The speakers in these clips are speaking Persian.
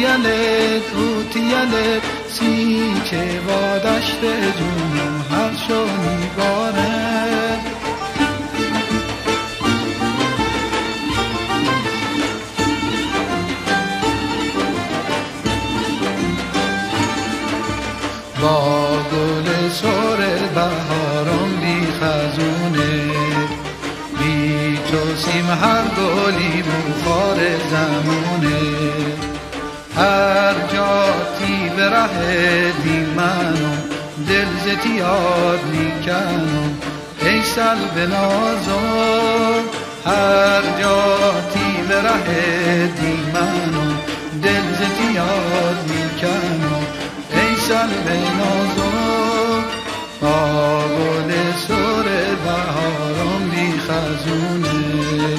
اوتیله اوتیله سی چه وادشت جون هر شونی باره با گل سر بهارم بی خزونه بی تو سیم هر گلی بخار زمونه. ره دیمنم دل زتی یاد می‌کنم. ای سل به نازم هر جاتی به ره دیمنم دل زتی یاد می‌کنم. ای سل به نازم با سر بهارم بی خزونه.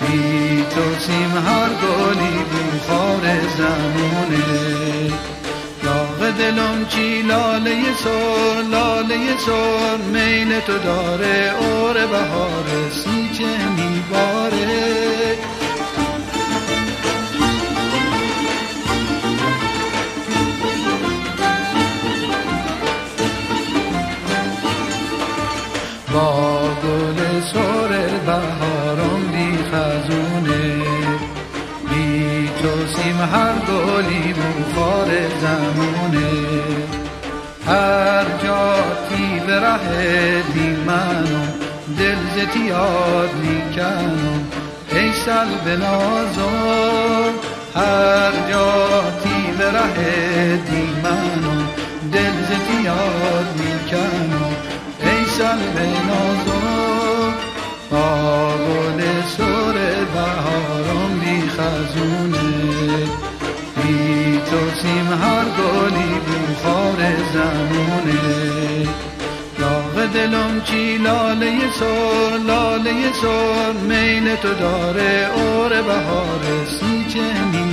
بی تو سیم هر گلی بخار زمونه. دلم چی لاله سر لاله سر میل تو داره اور بهار سی چه میباره با گل سر بهارم سیم هر گلی بخار زمونه. هر جاتی به ره دیمنم دل زتی یاد می‌کنم ای سل به نازم هر جاتی به ره دیمنم دل زتی یاد می‌کنم ای سل به خزونه. تو سیم هر گلی بخار زمونه. داغ دلم چی لاله سر لاله سر میل تو داره اور بهار سی چه میباره